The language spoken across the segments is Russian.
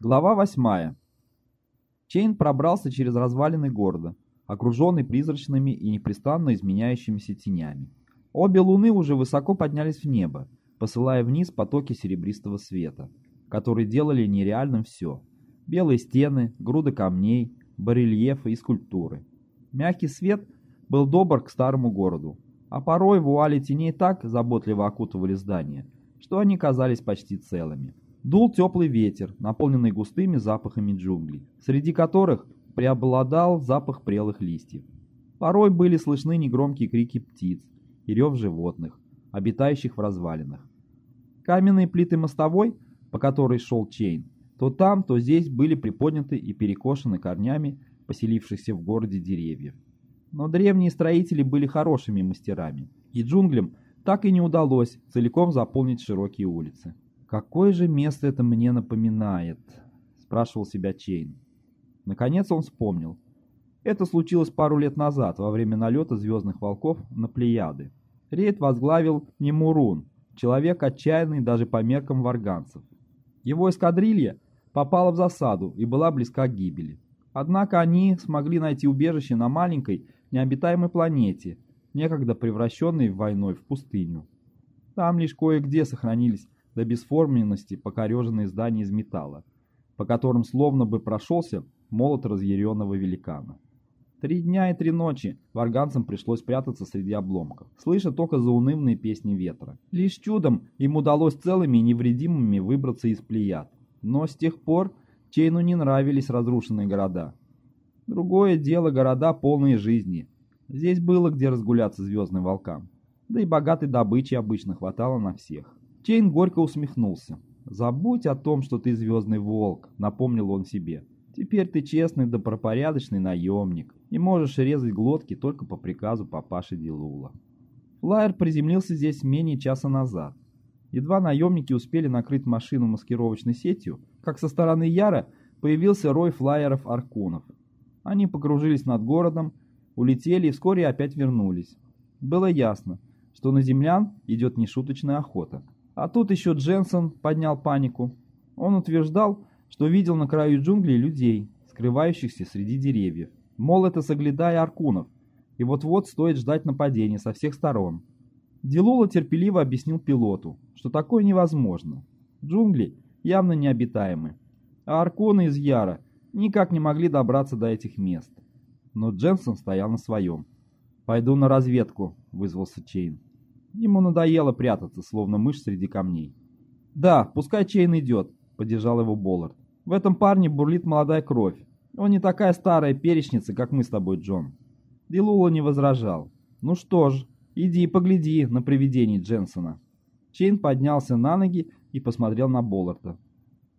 Глава 8. Чейн пробрался через развалины города, окруженный призрачными и непрестанно изменяющимися тенями. Обе луны уже высоко поднялись в небо, посылая вниз потоки серебристого света, которые делали нереальным все. Белые стены, груды камней, барельефы и скульптуры. Мягкий свет был добр к старому городу, а порой вуали теней так заботливо окутывали здания, что они казались почти целыми. Дул теплый ветер, наполненный густыми запахами джунглей, среди которых преобладал запах прелых листьев. Порой были слышны негромкие крики птиц и рев животных, обитающих в развалинах. Каменные плиты мостовой, по которой шел Чейн, то там, то здесь были приподняты и перекошены корнями поселившихся в городе деревьев. Но древние строители были хорошими мастерами, и джунглям так и не удалось целиком заполнить широкие улицы. «Какое же место это мне напоминает?» — спрашивал себя Чейн. Наконец он вспомнил. Это случилось пару лет назад, во время налета звездных волков на Плеяды. Рейд возглавил Немурун, человек отчаянный даже по меркам варганцев. Его эскадрилья попала в засаду и была близка к гибели. Однако они смогли найти убежище на маленькой, необитаемой планете, некогда превращенной войной в пустыню. Там лишь кое-где сохранились до бесформенности покореженные здания из металла, по которым словно бы прошелся молот разъяренного великана. Три дня и три ночи варганцам пришлось прятаться среди обломков, слыша только заунывные песни ветра. Лишь чудом им удалось целыми и невредимыми выбраться из плеяд. Но с тех пор Чейну не нравились разрушенные города. Другое дело города, полные жизни. Здесь было где разгуляться звездным волкам. Да и богатой добычи обычно хватало на всех. Чейн горько усмехнулся. «Забудь о том, что ты звездный волк», — напомнил он себе. «Теперь ты честный добропорядочный наемник и можешь резать глотки только по приказу папаши Дилула». Флайер приземлился здесь менее часа назад. Едва наемники успели накрыть машину маскировочной сетью, как со стороны Яра появился рой флайеров-аркунов. Они покружились над городом, улетели и вскоре опять вернулись. Было ясно, что на землян идет нешуточная охота. А тут еще Дженсон поднял панику. Он утверждал, что видел на краю джунглей людей, скрывающихся среди деревьев. Мол, это Сагледа Аркунов, и вот-вот стоит ждать нападения со всех сторон. Дилула терпеливо объяснил пилоту, что такое невозможно. Джунгли явно необитаемы, а Арконы из Яра никак не могли добраться до этих мест. Но Дженсон стоял на своем. «Пойду на разведку», — вызвался Чейн. Ему надоело прятаться, словно мышь среди камней. «Да, пускай Чейн идет», — поддержал его Боллард. «В этом парне бурлит молодая кровь. Он не такая старая перечница, как мы с тобой, Джон». Дилула не возражал. «Ну что ж, иди и погляди на привидение Дженсона». Чейн поднялся на ноги и посмотрел на Болларда.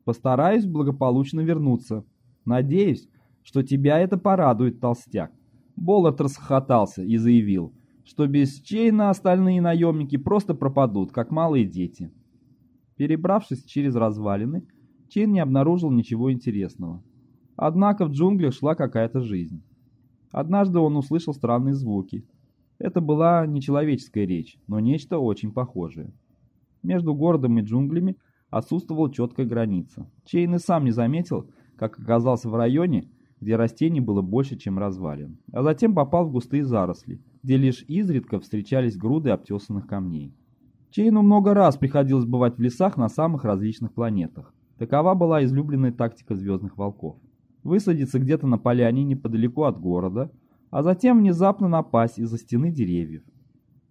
«Постараюсь благополучно вернуться. Надеюсь, что тебя это порадует, толстяк». Боллард расхохотался и заявил — что без Чейна остальные наемники просто пропадут, как малые дети. Перебравшись через развалины, Чейн не обнаружил ничего интересного. Однако в джунглях шла какая-то жизнь. Однажды он услышал странные звуки. Это была не человеческая речь, но нечто очень похожее. Между городом и джунглями отсутствовала четкая граница. Чейн и сам не заметил, как оказался в районе, где растений было больше, чем развалин, а затем попал в густые заросли, где лишь изредка встречались груды обтесанных камней. Чейну много раз приходилось бывать в лесах на самых различных планетах. Такова была излюбленная тактика звездных волков. Высадиться где-то на поляне неподалеку от города, а затем внезапно напасть из-за стены деревьев.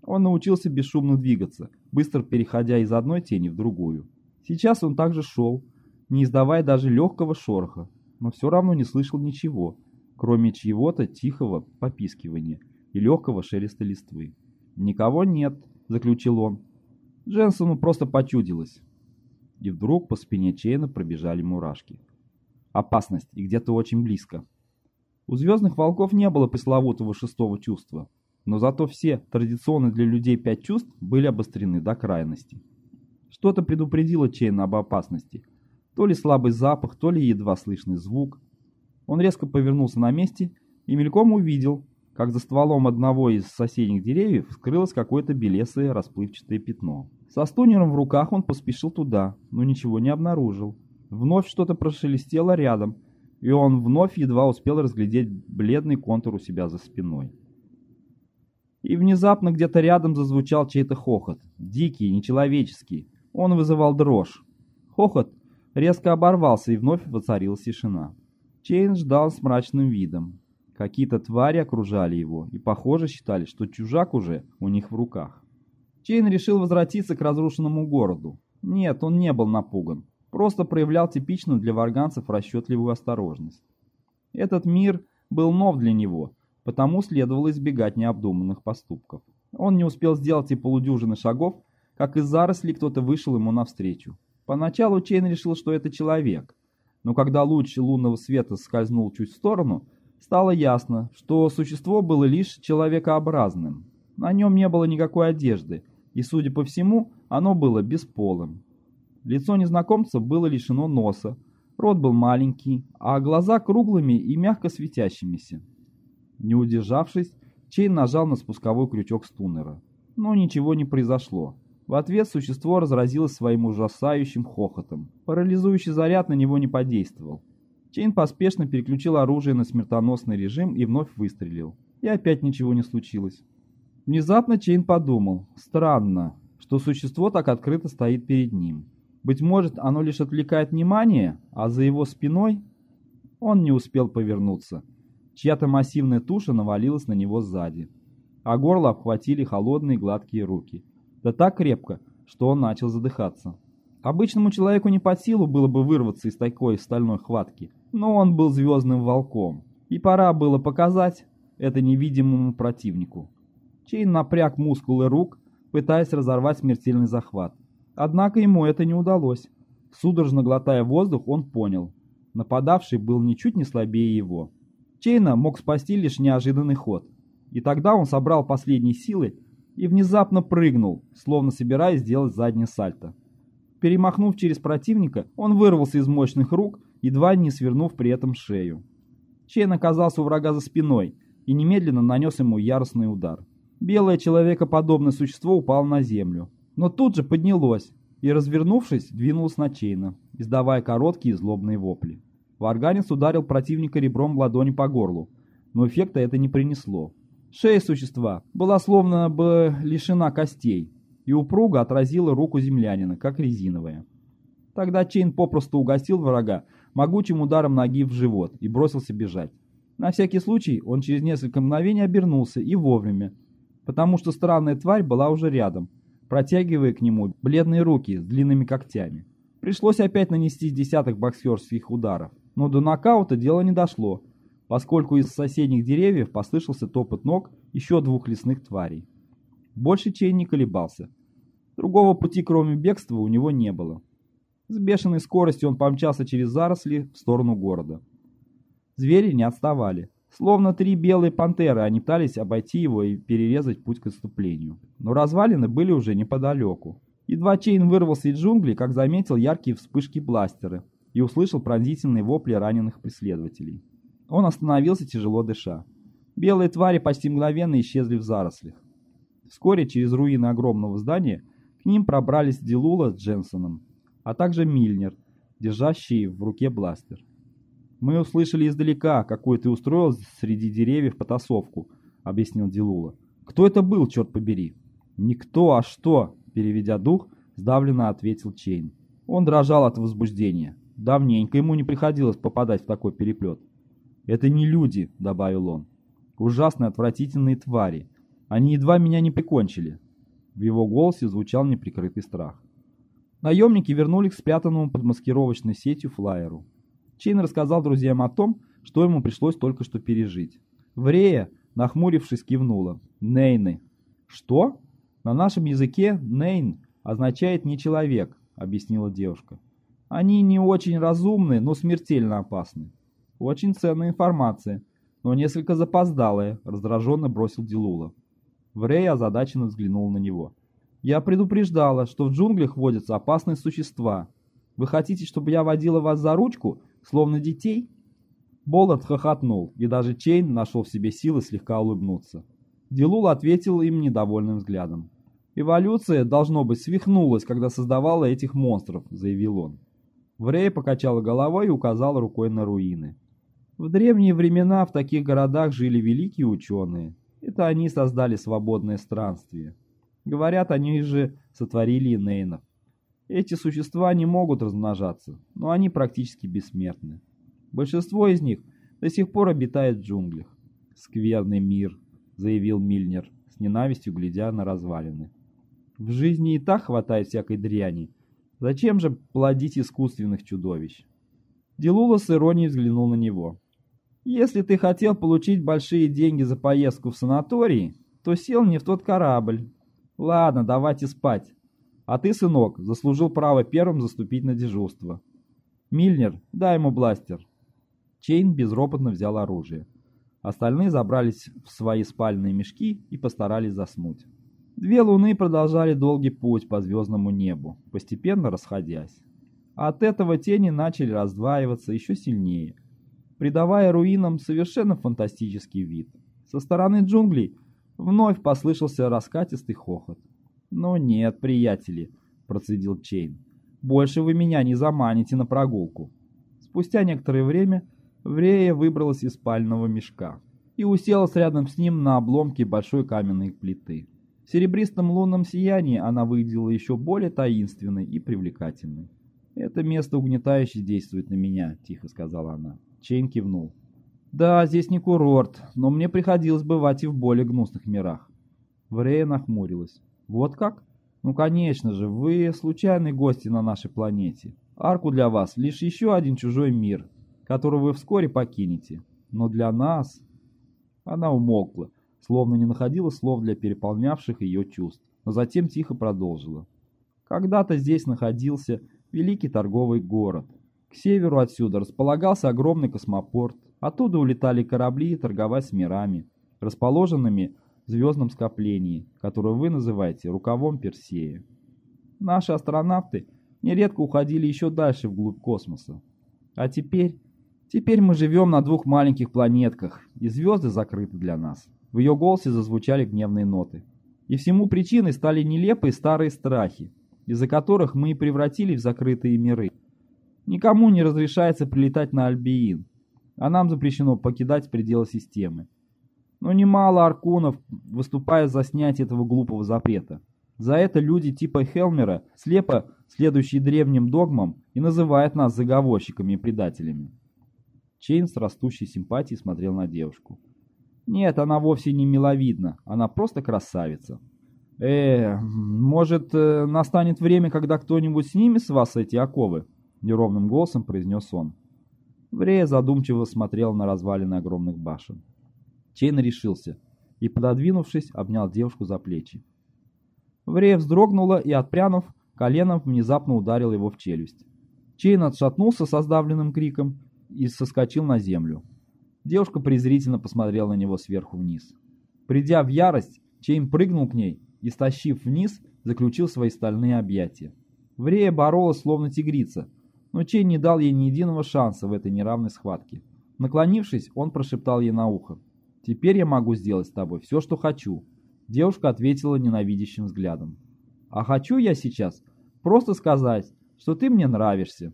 Он научился бесшумно двигаться, быстро переходя из одной тени в другую. Сейчас он также шел, не издавая даже легкого шороха, но все равно не слышал ничего, кроме чьего-то тихого попискивания и легкого шелеста листвы. «Никого нет», — заключил он. Дженсону просто почудилось. И вдруг по спине Чейна пробежали мурашки. Опасность, и где-то очень близко. У звездных волков не было пресловутого шестого чувства, но зато все традиционные для людей пять чувств были обострены до крайности. Что-то предупредило Чейна об опасности. То ли слабый запах, то ли едва слышный звук. Он резко повернулся на месте и мельком увидел, как за стволом одного из соседних деревьев скрылось какое-то белесое расплывчатое пятно. Со стунером в руках он поспешил туда, но ничего не обнаружил. Вновь что-то прошелестело рядом, и он вновь едва успел разглядеть бледный контур у себя за спиной. И внезапно где-то рядом зазвучал чей-то хохот, дикий, нечеловеческий. Он вызывал дрожь. Хохот резко оборвался, и вновь воцарилась тишина. Чейн ждал с мрачным видом. Какие-то твари окружали его и, похоже, считали, что чужак уже у них в руках. Чейн решил возвратиться к разрушенному городу. Нет, он не был напуган. Просто проявлял типичную для варганцев расчетливую осторожность. Этот мир был нов для него, потому следовало избегать необдуманных поступков. Он не успел сделать и полудюжины шагов, как из зарослей кто-то вышел ему навстречу. Поначалу Чейн решил, что это человек, но когда луч лунного света скользнул чуть в сторону, стало ясно, что существо было лишь человекообразным. На нем не было никакой одежды, и, судя по всему, оно было бесполым. Лицо незнакомца было лишено носа, рот был маленький, а глаза круглыми и мягко светящимися. Не удержавшись, Чейн нажал на спусковой крючок стунера. Но ничего не произошло. В ответ существо разразилось своим ужасающим хохотом. Парализующий заряд на него не подействовал. Чейн поспешно переключил оружие на смертоносный режим и вновь выстрелил. И опять ничего не случилось. Внезапно Чейн подумал, странно, что существо так открыто стоит перед ним. Быть может, оно лишь отвлекает внимание, а за его спиной он не успел повернуться. Чья-то массивная туша навалилась на него сзади, а горло обхватили холодные гладкие руки. Да так крепко, что он начал задыхаться. Обычному человеку не под силу было бы вырваться из такой стальной хватки, но он был звездным волком, и пора было показать это невидимому противнику. Чейн напряг мускулы рук, пытаясь разорвать смертельный захват. Однако ему это не удалось. Судорожно глотая воздух, он понял. Нападавший был ничуть не слабее его. Чейна мог спасти лишь неожиданный ход. И тогда он собрал последние силы и внезапно прыгнул, словно собираясь сделать заднее сальто. Перемахнув через противника, он вырвался из мощных рук, едва не свернув при этом шею. Чейн оказался у врага за спиной и немедленно нанес ему яростный удар. Белое человекоподобное существо упало на землю, но тут же поднялось и, развернувшись, двинулось на Чейна, издавая короткие злобные вопли. Варганец ударил противника ребром ладони по горлу, но эффекта это не принесло. Шея существа была словно бы лишена костей, и упруго отразила руку землянина, как резиновая. Тогда Чейн попросту угостил врага могучим ударом ноги в живот и бросился бежать. На всякий случай он через несколько мгновений обернулся и вовремя, потому что странная тварь была уже рядом, протягивая к нему бледные руки с длинными когтями. Пришлось опять нанести десяток боксерских ударов, но до нокаута дело не дошло, поскольку из соседних деревьев послышался топот ног еще двух лесных тварей. Больше Чейн не колебался. Другого пути, кроме бегства, у него не было. С бешеной скоростью он помчался через заросли в сторону города. Звери не отставали. Словно три белые пантеры, они пытались обойти его и перерезать путь к отступлению. Но развалины были уже неподалеку. Едва Чейн вырвался из джунглей, как заметил яркие вспышки бластера и услышал пронзительные вопли раненых преследователей. Он остановился, тяжело дыша. Белые твари почти мгновенно исчезли в зарослях. Вскоре через руины огромного здания к ним пробрались Дилула с Дженсоном, а также Мильнер, держащий в руке бластер. «Мы услышали издалека, какую ты устроил среди деревьев потасовку», — объяснил Дилула. «Кто это был, черт побери?» «Никто, а что?» — переведя дух, сдавленно ответил Чейн. Он дрожал от возбуждения. Давненько ему не приходилось попадать в такой переплет. «Это не люди», — добавил он. «Ужасные, отвратительные твари. Они едва меня не прикончили». В его голосе звучал неприкрытый страх. Наемники вернулись к спрятанному под маскировочной сетью флайеру. Чейн рассказал друзьям о том, что ему пришлось только что пережить. Врея, нахмурившись, кивнула. «Нейны». «Что?» «На нашем языке «нейн» означает «не человек», — объяснила девушка. «Они не очень разумны, но смертельно опасны. Очень ценная информация, но несколько запоздалая», — раздраженно бросил Дилула. Врей озадаченно взглянул на него. «Я предупреждала, что в джунглях водятся опасные существа. Вы хотите, чтобы я водила вас за ручку, словно детей?» Болот хохотнул, и даже Чейн нашел в себе силы слегка улыбнуться. Дилул ответил им недовольным взглядом. «Эволюция, должно быть, свихнулась, когда создавала этих монстров», — заявил он. Врея покачала головой и указала рукой на руины. В древние времена в таких городах жили великие ученые. Это они создали свободное странствие. Говорят, они же сотворили Инейнов. Эти существа не могут размножаться, но они практически бессмертны. Большинство из них до сих пор обитает в джунглях. «Скверный мир», — заявил Мильнер, с ненавистью глядя на развалины. «В жизни и так хватает всякой дряни. Зачем же плодить искусственных чудовищ?» Делула с иронией взглянул на него. «Если ты хотел получить большие деньги за поездку в санаторий, то сел не в тот корабль. Ладно, давайте спать. А ты, сынок, заслужил право первым заступить на дежурство. Мильнер, дай ему бластер». Чейн безропотно взял оружие. Остальные забрались в свои спальные мешки и постарались заснуть. Две луны продолжали долгий путь по звездному небу, постепенно расходясь. От этого тени начали раздваиваться еще сильнее, придавая руинам совершенно фантастический вид. Со стороны джунглей вновь послышался раскатистый хохот. «Ну нет, приятели», — процедил Чейн, — «больше вы меня не заманите на прогулку». Спустя некоторое время Врея выбралась из спального мешка и уселась рядом с ним на обломке большой каменной плиты. В серебристом лунном сиянии она выглядела еще более таинственной и привлекательной. «Это место угнетающе действует на меня», — тихо сказала она. Чейн кивнул. «Да, здесь не курорт, но мне приходилось бывать и в более гнусных мирах». Врея нахмурилась. «Вот как? Ну, конечно же, вы случайные гости на нашей планете. Арку для вас — лишь еще один чужой мир, которую вы вскоре покинете. Но для нас...» Она умолкла, словно не находила слов для переполнявших ее чувств, но затем тихо продолжила. «Когда-то здесь находился великий торговый город. К северу отсюда располагался огромный космопорт. Оттуда улетали корабли торговать с мирами, расположенными в звездном скоплении, которое вы называете рукавом Персея. Наши астронавты нередко уходили еще дальше вглубь космоса. А теперь Теперь мы живем на двух маленьких планетках, и звезды закрыты для нас. В ее голосе зазвучали гневные ноты. И всему причиной стали нелепые старые страхи, из-за которых мы и превратились в закрытые миры. Никому не разрешается прилетать на Альбиин, а нам запрещено покидать пределы системы. Но немало аркунов выступают за снятие этого глупого запрета. За это люди типа Хелмера, слепо следующие древним догмам, и называют нас заговорщиками и предателями. Чейн с растущей симпатией смотрел на девушку. «Нет, она вовсе не миловидна, она просто красавица». «Э, может, э, настанет время, когда кто-нибудь снимет с вас эти оковы?» — неровным голосом произнес он. Врея задумчиво смотрел на развалины огромных башен. Чейн решился и, пододвинувшись, обнял девушку за плечи. Врея вздрогнула и, отпрянув, коленом внезапно ударил его в челюсть. Чейн отшатнулся со сдавленным криком и соскочил на землю. Девушка презрительно посмотрела на него сверху вниз. Придя в ярость, Чейн прыгнул к ней и, стащив вниз, заключил в свои стальные объятия. Врея боролась, словно тигрица, но Чейн не дал ей ни единого шанса в этой неравной схватке. Наклонившись, он прошептал ей на ухо. «Теперь я могу сделать с тобой все, что хочу». Девушка ответила ненавидящим взглядом. «А хочу я сейчас просто сказать, что ты мне нравишься».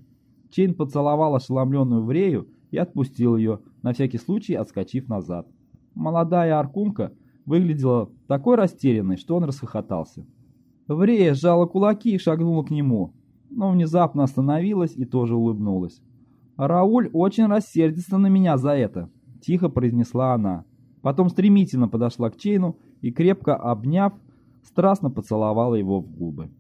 Чейн поцеловал ошеломленную Врею и отпустил ее, на всякий случай отскочив назад. Молодая аркунка выглядела такой растерянной, что он расхохотался. Врея сжала кулаки и шагнула к нему, но внезапно остановилась и тоже улыбнулась. «Рауль очень рассердится на меня за это», — тихо произнесла она. Потом стремительно подошла к Чейну и, крепко обняв, страстно поцеловала его в губы.